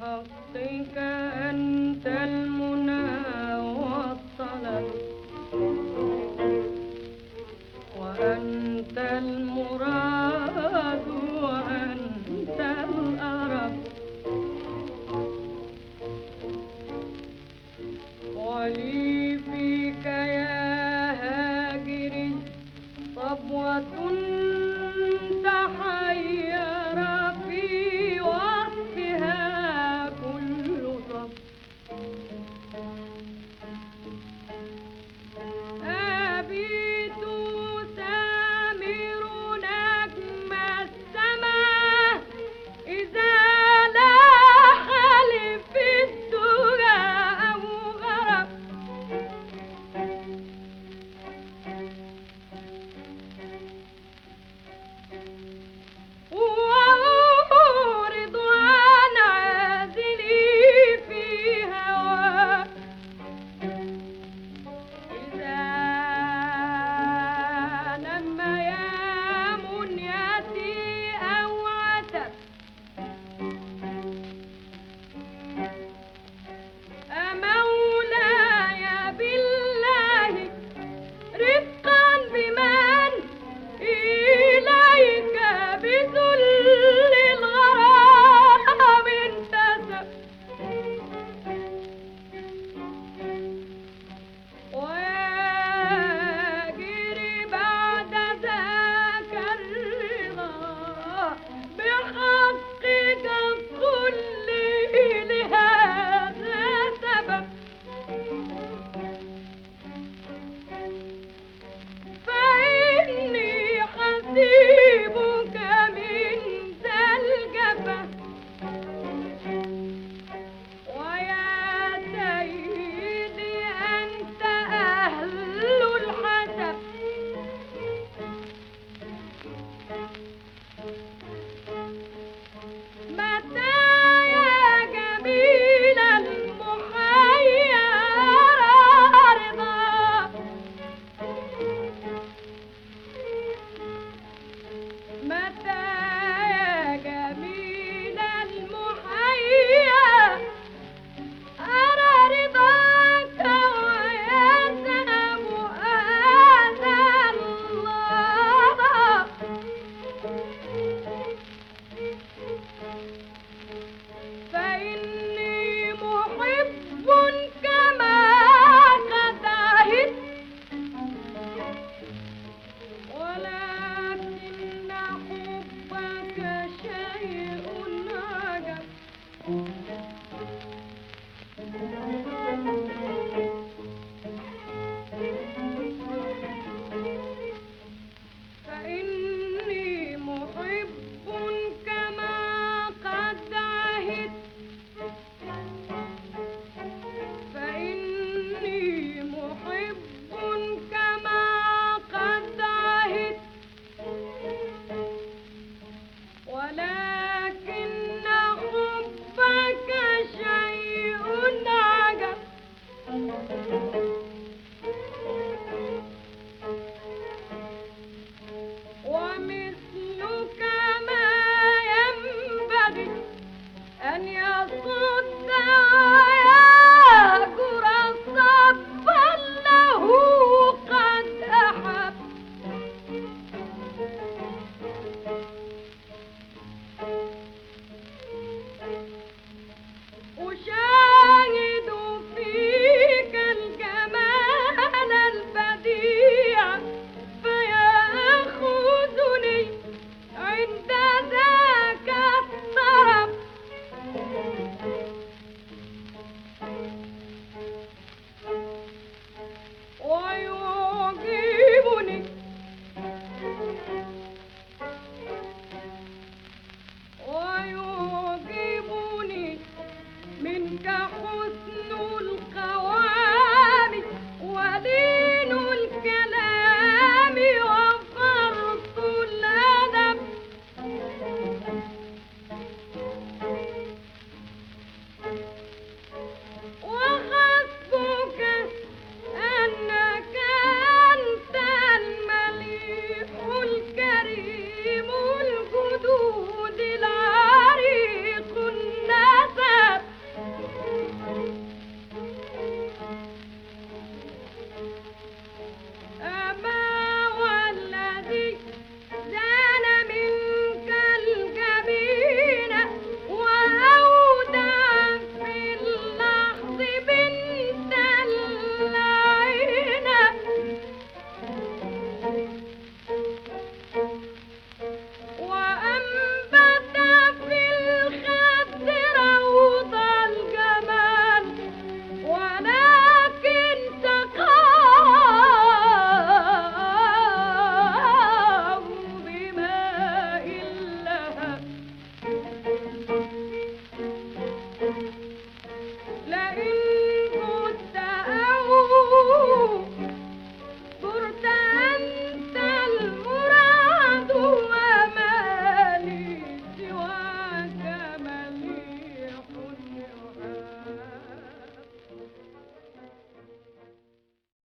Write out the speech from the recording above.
بحقك Thank mm -hmm. you.